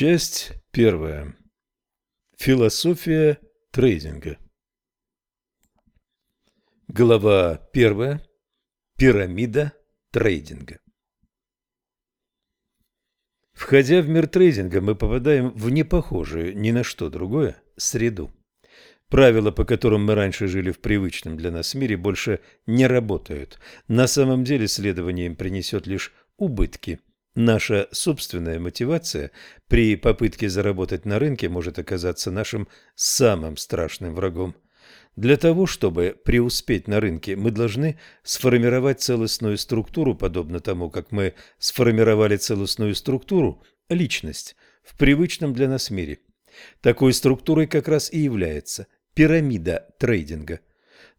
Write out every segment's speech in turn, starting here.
Часть первая. Философия трейдинга. Глава первая. Пирамида трейдинга. Входя в мир трейдинга, мы попадаем в непохожую ни на что другое среду. Правила, по которым мы раньше жили в привычном для нас мире, больше не работают. На самом деле следование им принесет лишь убытки – Наша собственная мотивация при попытке заработать на рынке может оказаться нашим самым страшным врагом. Для того, чтобы преуспеть на рынке, мы должны сформировать целостную структуру, подобно тому, как мы сформировали целостную структуру – личность в привычном для нас мире. Такой структурой как раз и является пирамида трейдинга.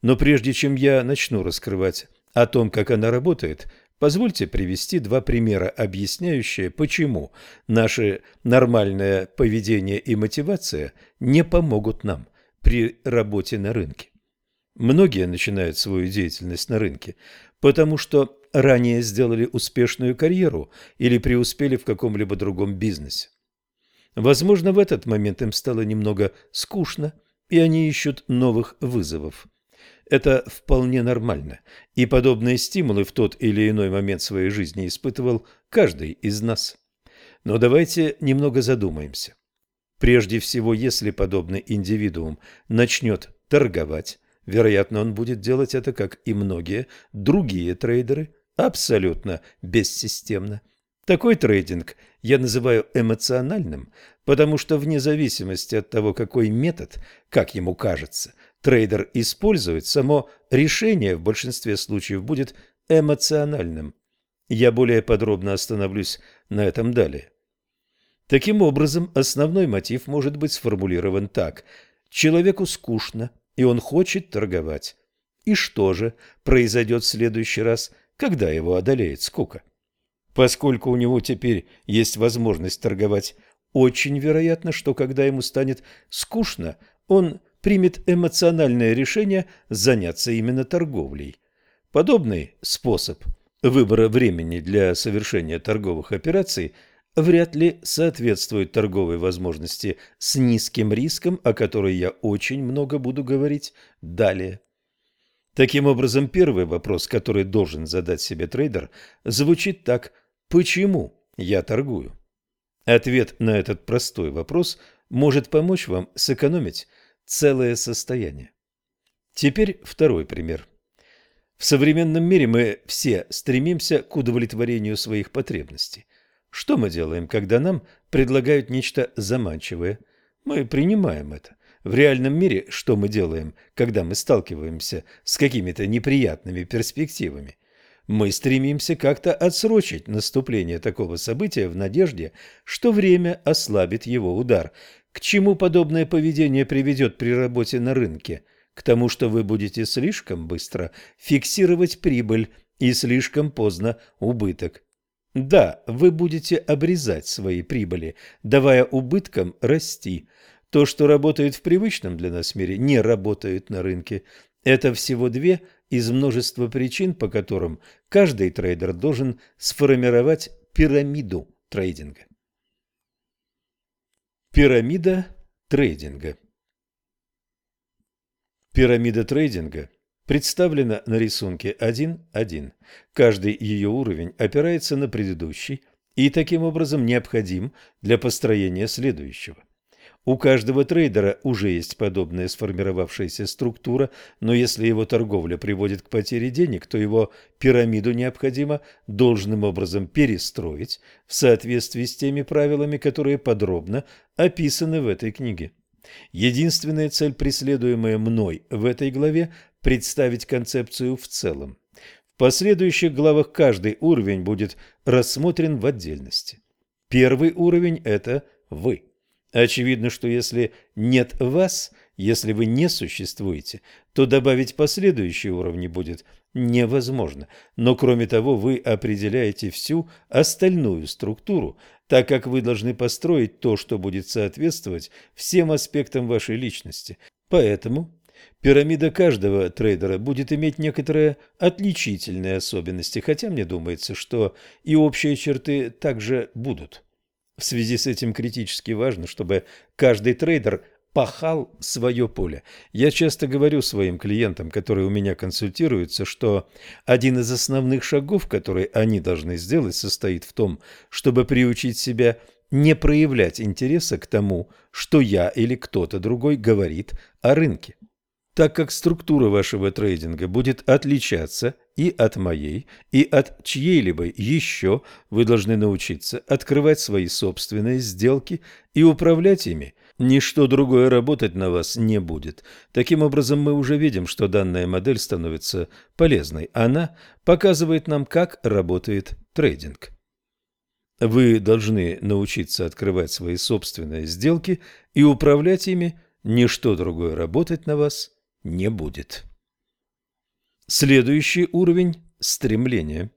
Но прежде чем я начну раскрывать о том, как она работает, Позвольте привести два примера, объясняющие, почему наше нормальное поведение и мотивация не помогут нам при работе на рынке. Многие начинают свою деятельность на рынке, потому что ранее сделали успешную карьеру или преуспели в каком-либо другом бизнесе. Возможно, в этот момент им стало немного скучно, и они ищут новых вызовов. Это вполне нормально, и подобные стимулы в тот или иной момент своей жизни испытывал каждый из нас. Но давайте немного задумаемся. Прежде всего, если подобный индивидуум начнет торговать, вероятно, он будет делать это, как и многие другие трейдеры, абсолютно бессистемно. Такой трейдинг я называю эмоциональным, потому что вне зависимости от того, какой метод, как ему кажется, трейдер использует, само решение в большинстве случаев будет эмоциональным. Я более подробно остановлюсь на этом далее. Таким образом, основной мотив может быть сформулирован так. Человеку скучно, и он хочет торговать. И что же произойдет в следующий раз, когда его одолеет скука? Поскольку у него теперь есть возможность торговать, очень вероятно, что когда ему станет скучно, он примет эмоциональное решение заняться именно торговлей. Подобный способ выбора времени для совершения торговых операций вряд ли соответствует торговой возможности с низким риском, о которой я очень много буду говорить далее. Таким образом, первый вопрос, который должен задать себе трейдер, звучит так «Почему я торгую?». Ответ на этот простой вопрос может помочь вам сэкономить целое состояние. Теперь второй пример. В современном мире мы все стремимся к удовлетворению своих потребностей. Что мы делаем, когда нам предлагают нечто заманчивое? Мы принимаем это. В реальном мире что мы делаем, когда мы сталкиваемся с какими-то неприятными перспективами? Мы стремимся как-то отсрочить наступление такого события в надежде, что время ослабит его удар – к чему подобное поведение приведет при работе на рынке? К тому, что вы будете слишком быстро фиксировать прибыль и слишком поздно убыток. Да, вы будете обрезать свои прибыли, давая убыткам расти. То, что работает в привычном для нас мире, не работает на рынке. Это всего две из множества причин, по которым каждый трейдер должен сформировать пирамиду трейдинга. Пирамида трейдинга Пирамида трейдинга представлена на рисунке 1.1. Каждый ее уровень опирается на предыдущий и таким образом необходим для построения следующего. У каждого трейдера уже есть подобная сформировавшаяся структура, но если его торговля приводит к потере денег, то его пирамиду необходимо должным образом перестроить в соответствии с теми правилами, которые подробно описаны в этой книге. Единственная цель, преследуемая мной в этой главе – представить концепцию в целом. В последующих главах каждый уровень будет рассмотрен в отдельности. Первый уровень – это вы. Очевидно, что если нет вас, если вы не существуете, то добавить последующие уровни будет невозможно. Но кроме того, вы определяете всю остальную структуру, так как вы должны построить то, что будет соответствовать всем аспектам вашей личности. Поэтому пирамида каждого трейдера будет иметь некоторые отличительные особенности, хотя мне думается, что и общие черты также будут. В связи с этим критически важно, чтобы каждый трейдер пахал свое поле. Я часто говорю своим клиентам, которые у меня консультируются, что один из основных шагов, которые они должны сделать, состоит в том, чтобы приучить себя не проявлять интереса к тому, что я или кто-то другой говорит о рынке. Так как структура вашего трейдинга будет отличаться и от моей, и от чьей-либо еще, вы должны научиться открывать свои собственные сделки и управлять ими – Ничто другое работать на вас не будет. Таким образом, мы уже видим, что данная модель становится полезной. Она показывает нам, как работает трейдинг. Вы должны научиться открывать свои собственные сделки и управлять ими. Ничто другое работать на вас не будет. Следующий уровень – стремление.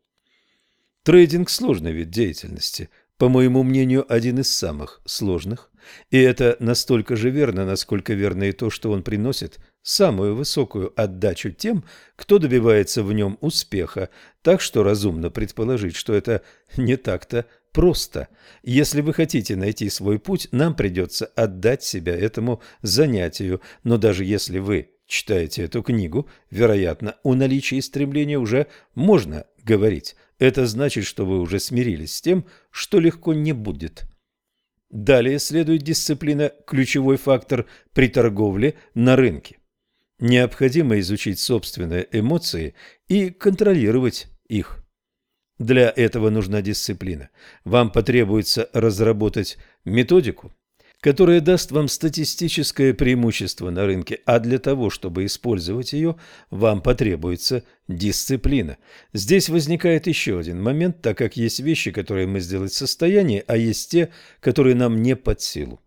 Трейдинг – сложный вид деятельности. По моему мнению, один из самых сложных. И это настолько же верно, насколько верно и то, что он приносит самую высокую отдачу тем, кто добивается в нем успеха, так что разумно предположить, что это не так-то просто. Если вы хотите найти свой путь, нам придется отдать себя этому занятию, но даже если вы читаете эту книгу, вероятно, о наличии стремления уже можно говорить. Это значит, что вы уже смирились с тем, что легко не будет. Далее следует дисциплина – ключевой фактор при торговле на рынке. Необходимо изучить собственные эмоции и контролировать их. Для этого нужна дисциплина. Вам потребуется разработать методику, которая даст вам статистическое преимущество на рынке, а для того, чтобы использовать ее, вам потребуется дисциплина. Здесь возникает еще один момент, так как есть вещи, которые мы сделать в состоянии, а есть те, которые нам не под силу.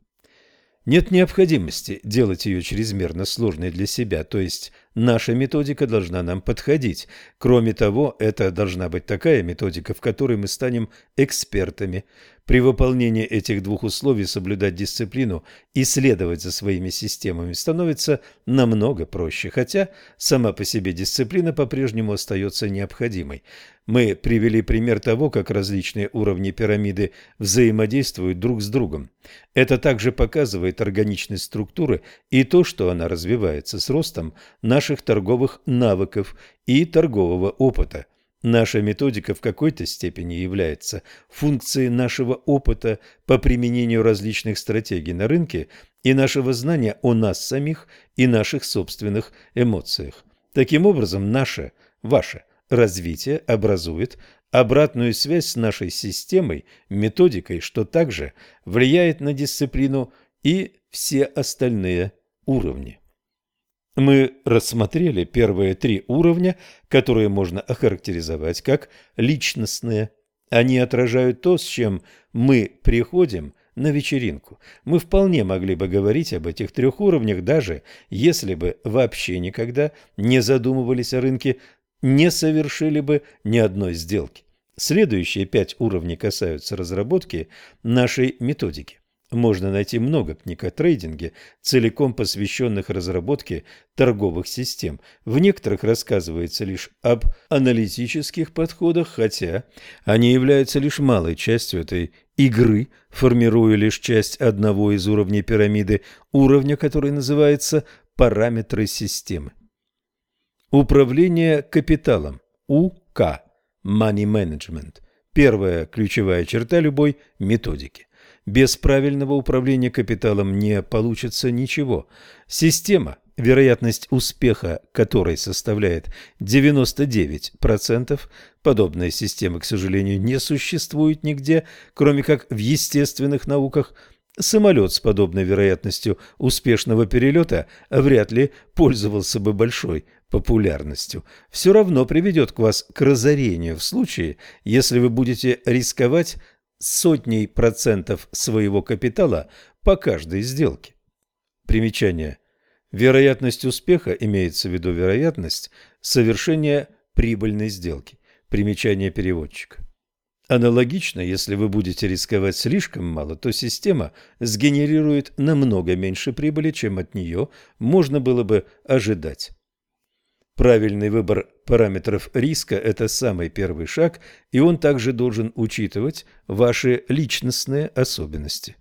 Нет необходимости делать ее чрезмерно сложной для себя, то есть наша методика должна нам подходить. Кроме того, это должна быть такая методика, в которой мы станем экспертами. При выполнении этих двух условий соблюдать дисциплину и следовать за своими системами становится намного проще, хотя сама по себе дисциплина по-прежнему остается необходимой. Мы привели пример того, как различные уровни пирамиды взаимодействуют друг с другом. Это также показывает органичность структуры и то, что она развивается с ростом наших торговых навыков и торгового опыта. Наша методика в какой-то степени является функцией нашего опыта по применению различных стратегий на рынке и нашего знания о нас самих и наших собственных эмоциях. Таким образом, наше, ваше – развитие образует обратную связь с нашей системой, методикой, что также влияет на дисциплину и все остальные уровни. Мы рассмотрели первые три уровня, которые можно охарактеризовать как личностные. Они отражают то, с чем мы приходим на вечеринку. Мы вполне могли бы говорить об этих трех уровнях, даже если бы вообще никогда не задумывались о рынке не совершили бы ни одной сделки. Следующие пять уровней касаются разработки нашей методики. Можно найти много книг о трейдинге, целиком посвященных разработке торговых систем. В некоторых рассказывается лишь об аналитических подходах, хотя они являются лишь малой частью этой игры, формируя лишь часть одного из уровней пирамиды, уровня, который называется параметры системы. Управление капиталом. УК. Money Management. Первая ключевая черта любой методики. Без правильного управления капиталом не получится ничего. Система, вероятность успеха которой составляет 99%, подобная система, к сожалению, не существует нигде, кроме как в естественных науках – Самолет с подобной вероятностью успешного перелета вряд ли пользовался бы большой популярностью, все равно приведет к вас к разорению в случае, если вы будете рисковать сотней процентов своего капитала по каждой сделке. Примечание. Вероятность успеха имеется в виду вероятность совершения прибыльной сделки. Примечание переводчика. Аналогично, если вы будете рисковать слишком мало, то система сгенерирует намного меньше прибыли, чем от нее можно было бы ожидать. Правильный выбор параметров риска – это самый первый шаг, и он также должен учитывать ваши личностные особенности.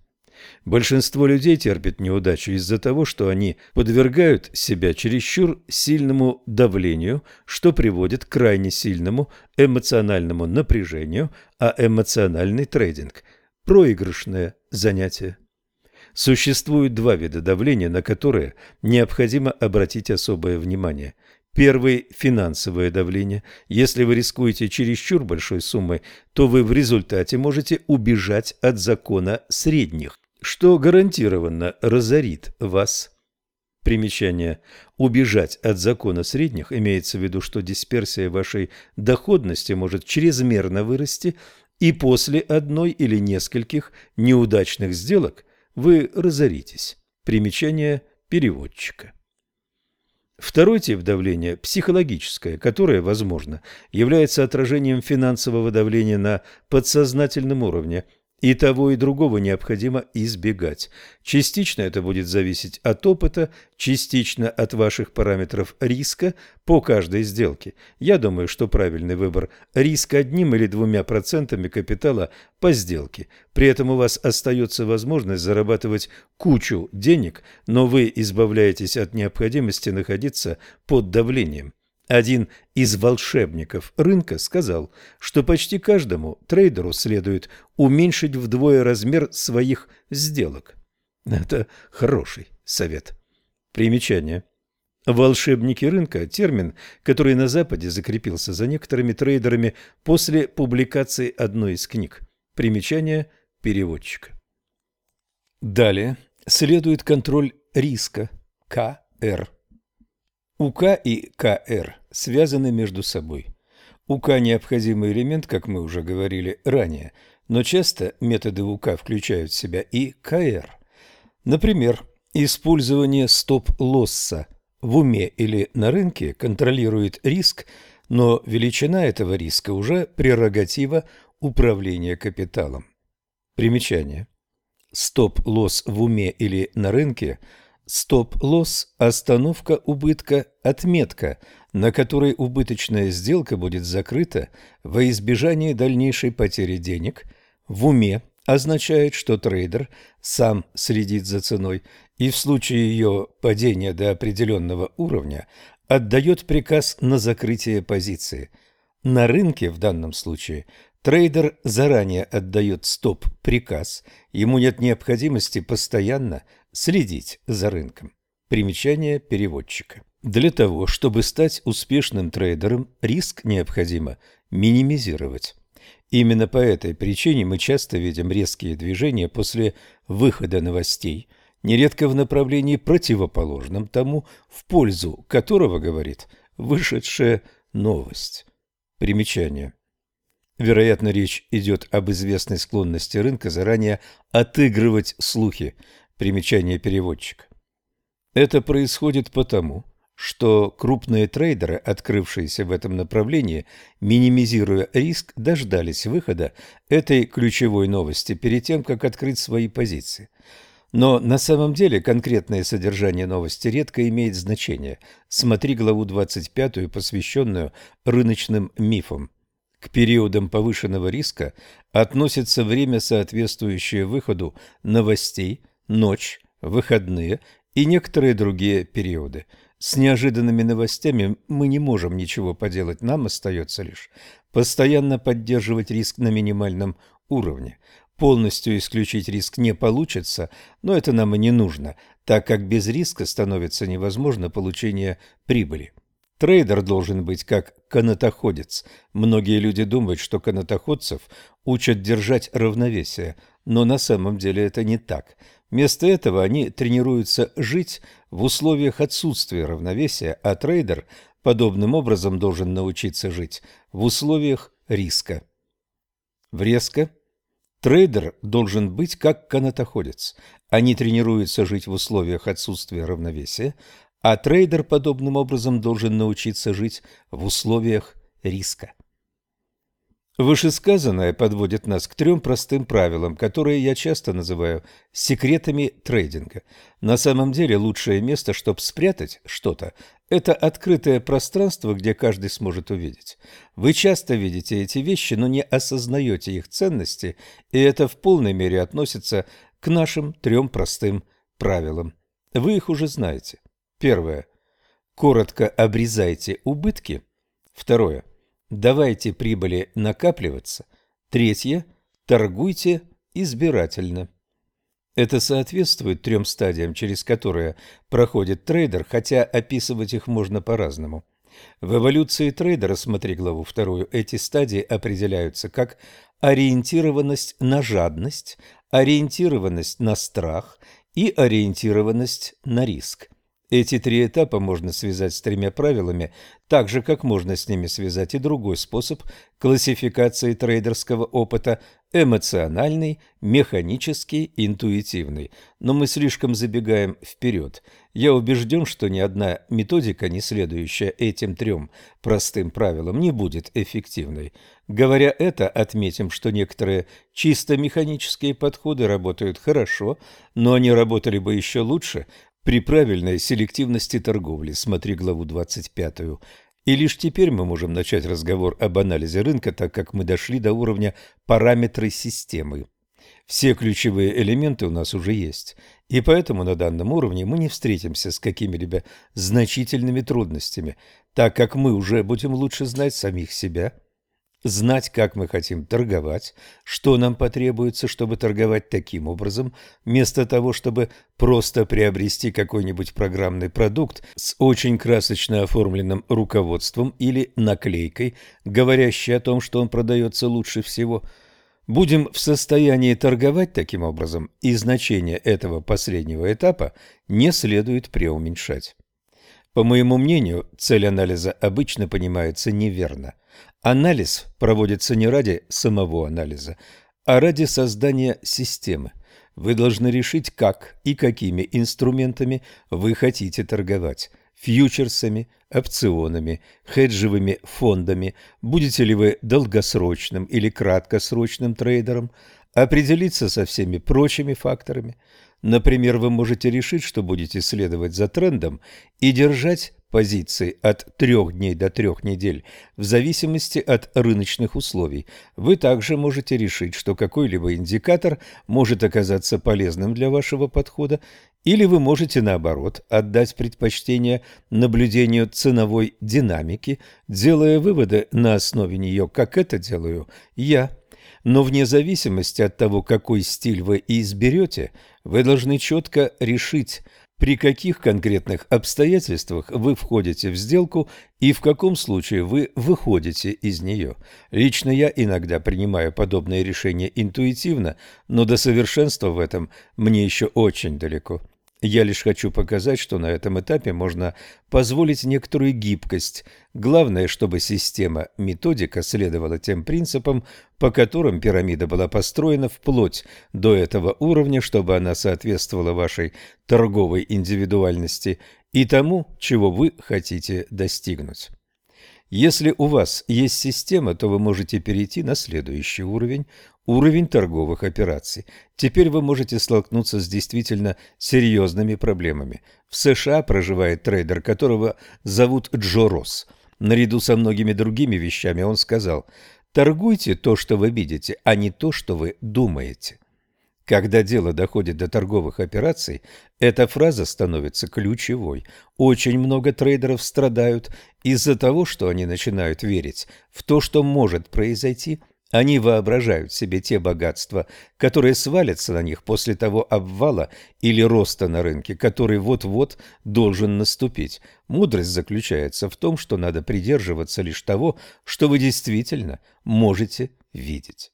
Большинство людей терпит неудачу из-за того, что они подвергают себя чересчур сильному давлению, что приводит к крайне сильному эмоциональному напряжению, а эмоциональный трейдинг – проигрышное занятие. Существует два вида давления, на которые необходимо обратить особое внимание. Первый – финансовое давление. Если вы рискуете чересчур большой суммой, то вы в результате можете убежать от закона средних что гарантированно разорит вас. Примечание. Убежать от закона средних имеется в виду, что дисперсия вашей доходности может чрезмерно вырасти, и после одной или нескольких неудачных сделок вы разоритесь. Примечание переводчика. Второй тип давления – психологическое, которое, возможно, является отражением финансового давления на подсознательном уровне – и того, и другого необходимо избегать. Частично это будет зависеть от опыта, частично от ваших параметров риска по каждой сделке. Я думаю, что правильный выбор – риск одним или двумя процентами капитала по сделке. При этом у вас остается возможность зарабатывать кучу денег, но вы избавляетесь от необходимости находиться под давлением. Один из волшебников рынка сказал, что почти каждому трейдеру следует уменьшить вдвое размер своих сделок. Это хороший совет. Примечание. Волшебники рынка – термин, который на Западе закрепился за некоторыми трейдерами после публикации одной из книг. Примечание переводчика. Далее следует контроль риска – КР. УК и КР связаны между собой. УК – необходимый элемент, как мы уже говорили ранее, но часто методы УК включают в себя и КР. Например, использование стоп-лосса в уме или на рынке контролирует риск, но величина этого риска уже прерогатива управления капиталом. Примечание. Стоп-лосс в уме или на рынке – Стоп-лосс – остановка убытка, отметка, на которой убыточная сделка будет закрыта во избежание дальнейшей потери денег. В уме означает, что трейдер сам следит за ценой и в случае ее падения до определенного уровня отдает приказ на закрытие позиции. На рынке в данном случае трейдер заранее отдает стоп-приказ, ему нет необходимости постоянно Следить за рынком. Примечание переводчика. Для того, чтобы стать успешным трейдером, риск необходимо минимизировать. Именно по этой причине мы часто видим резкие движения после выхода новостей, нередко в направлении противоположном тому, в пользу которого говорит вышедшая новость. Примечание. Вероятно, речь идет об известной склонности рынка заранее отыгрывать слухи, Примечание переводчика. Это происходит потому, что крупные трейдеры, открывшиеся в этом направлении, минимизируя риск, дождались выхода этой ключевой новости перед тем, как открыть свои позиции. Но на самом деле конкретное содержание новости редко имеет значение. Смотри главу 25, посвященную рыночным мифам. К периодам повышенного риска относится время, соответствующее выходу новостей – ночь, выходные и некоторые другие периоды. С неожиданными новостями мы не можем ничего поделать, нам остается лишь постоянно поддерживать риск на минимальном уровне. Полностью исключить риск не получится, но это нам и не нужно, так как без риска становится невозможно получение прибыли. Трейдер должен быть как канатоходец. Многие люди думают, что канатоходцев учат держать равновесие, но на самом деле это не так. Вместо этого они тренируются жить в условиях отсутствия равновесия, а трейдер подобным образом должен научиться жить в условиях риска. Врезка. Трейдер должен быть как канатоходец. Они тренируются жить в условиях отсутствия равновесия, а трейдер подобным образом должен научиться жить в условиях риска. Вышесказанное подводит нас к трем простым правилам, которые я часто называю секретами трейдинга. На самом деле лучшее место, чтобы спрятать что-то, Это открытое пространство, где каждый сможет увидеть. Вы часто видите эти вещи, но не осознаете их ценности, и это в полной мере относится к нашим трем простым правилам. Вы их уже знаете. Первое. Коротко обрезайте убытки. Второе. Давайте прибыли накапливаться. Третье. Торгуйте избирательно. Это соответствует трем стадиям, через которые проходит трейдер, хотя описывать их можно по-разному. В эволюции трейдера, смотри главу вторую, эти стадии определяются как ориентированность на жадность, ориентированность на страх и ориентированность на риск. Эти три этапа можно связать с тремя правилами, так же, как можно с ними связать и другой способ классификации трейдерского опыта – эмоциональный, механический, интуитивный. Но мы слишком забегаем вперед. Я убежден, что ни одна методика, не следующая этим трем простым правилам, не будет эффективной. Говоря это, отметим, что некоторые чисто механические подходы работают хорошо, но они работали бы еще лучше при правильной селективности торговли, смотри главу 25. И лишь теперь мы можем начать разговор об анализе рынка, так как мы дошли до уровня параметры системы. Все ключевые элементы у нас уже есть, и поэтому на данном уровне мы не встретимся с какими-либо значительными трудностями, так как мы уже будем лучше знать самих себя – знать, как мы хотим торговать, что нам потребуется, чтобы торговать таким образом, вместо того, чтобы просто приобрести какой-нибудь программный продукт с очень красочно оформленным руководством или наклейкой, говорящей о том, что он продается лучше всего. Будем в состоянии торговать таким образом, и значение этого последнего этапа не следует преуменьшать. По моему мнению, цель анализа обычно понимается неверно – Анализ проводится не ради самого анализа, а ради создания системы. Вы должны решить, как и какими инструментами вы хотите торговать – фьючерсами, опционами, хеджевыми фондами, будете ли вы долгосрочным или краткосрочным трейдером, определиться со всеми прочими факторами. Например, вы можете решить, что будете следовать за трендом и держать позиций от трех дней до трех недель в зависимости от рыночных условий. Вы также можете решить, что какой-либо индикатор может оказаться полезным для вашего подхода, или вы можете, наоборот, отдать предпочтение наблюдению ценовой динамики, делая выводы на основе нее, как это делаю я. Но вне зависимости от того, какой стиль вы изберете, вы должны четко решить – при каких конкретных обстоятельствах вы входите в сделку и в каком случае вы выходите из нее. Лично я иногда принимаю подобные решения интуитивно, но до совершенства в этом мне еще очень далеко. Я лишь хочу показать, что на этом этапе можно позволить некоторую гибкость. Главное, чтобы система методика следовала тем принципам, по которым пирамида была построена вплоть до этого уровня, чтобы она соответствовала вашей торговой индивидуальности и тому, чего вы хотите достигнуть. Если у вас есть система, то вы можете перейти на следующий уровень, уровень торговых операций. Теперь вы можете столкнуться с действительно серьезными проблемами. В США проживает трейдер, которого зовут Джо Росс. Наряду со многими другими вещами он сказал «Торгуйте то, что вы видите, а не то, что вы думаете». Когда дело доходит до торговых операций, эта фраза становится ключевой. Очень много трейдеров страдают из-за того, что они начинают верить в то, что может произойти – они воображают себе те богатства, которые свалятся на них после того обвала или роста на рынке, который вот-вот должен наступить. Мудрость заключается в том, что надо придерживаться лишь того, что вы действительно можете видеть.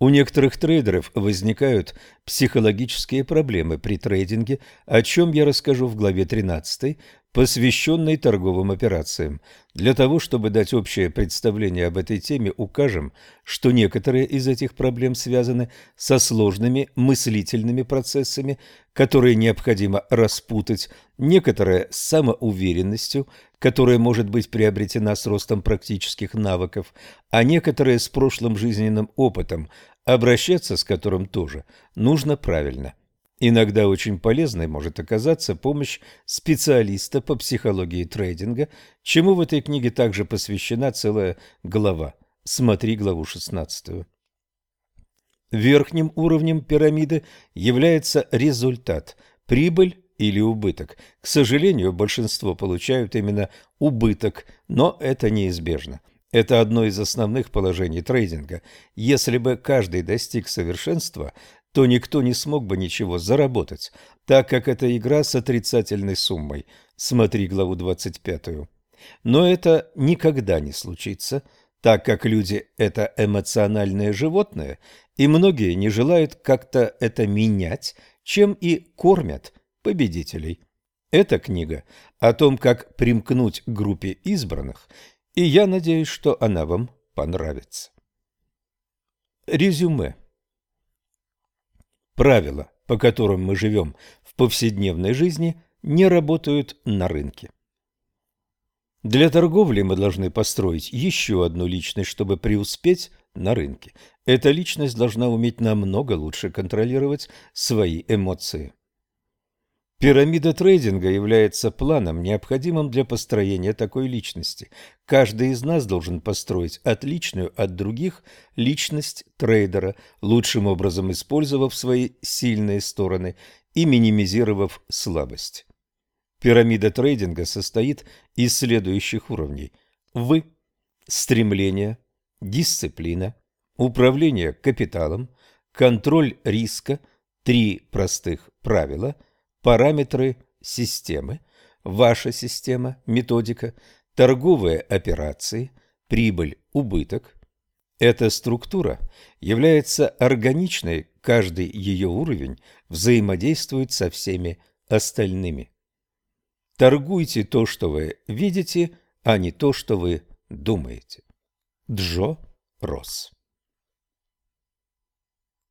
У некоторых трейдеров возникают психологические проблемы при трейдинге, о чем я расскажу в главе 13, посвященной торговым операциям. Для того, чтобы дать общее представление об этой теме, укажем, что некоторые из этих проблем связаны со сложными мыслительными процессами, которые необходимо распутать, некоторые с самоуверенностью, которая может быть приобретена с ростом практических навыков, а некоторые с прошлым жизненным опытом, обращаться с которым тоже нужно правильно. Иногда очень полезной может оказаться помощь специалиста по психологии трейдинга, чему в этой книге также посвящена целая глава. Смотри главу 16. Верхним уровнем пирамиды является результат – прибыль или убыток. К сожалению, большинство получают именно убыток, но это неизбежно. Это одно из основных положений трейдинга. Если бы каждый достиг совершенства, то никто не смог бы ничего заработать, так как это игра с отрицательной суммой. Смотри главу 25. Но это никогда не случится, так как люди – это эмоциональные животные, и многие не желают как-то это менять, чем и кормят победителей. Эта книга о том, как примкнуть к группе избранных, и я надеюсь, что она вам понравится. Резюме. Правила, по которым мы живем в повседневной жизни, не работают на рынке. Для торговли мы должны построить еще одну личность, чтобы преуспеть на рынке. Эта личность должна уметь намного лучше контролировать свои эмоции. Пирамида трейдинга является планом, необходимым для построения такой личности. Каждый из нас должен построить отличную от других личность трейдера, лучшим образом использовав свои сильные стороны и минимизировав слабость. Пирамида трейдинга состоит из следующих уровней. Вы – стремление, дисциплина, управление капиталом, контроль риска, три простых правила – параметры системы, ваша система, методика, торговые операции, прибыль, убыток. Эта структура является органичной, каждый ее уровень взаимодействует со всеми остальными. Торгуйте то, что вы видите, а не то, что вы думаете. Джо Росс